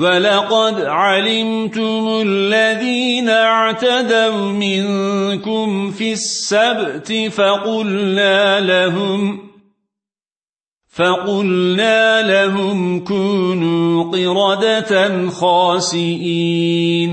ولقد علمتم الذين اعتدوا منكم في السبت فقلنا لهم فقلنا لهم كونوا قردة خاسئين.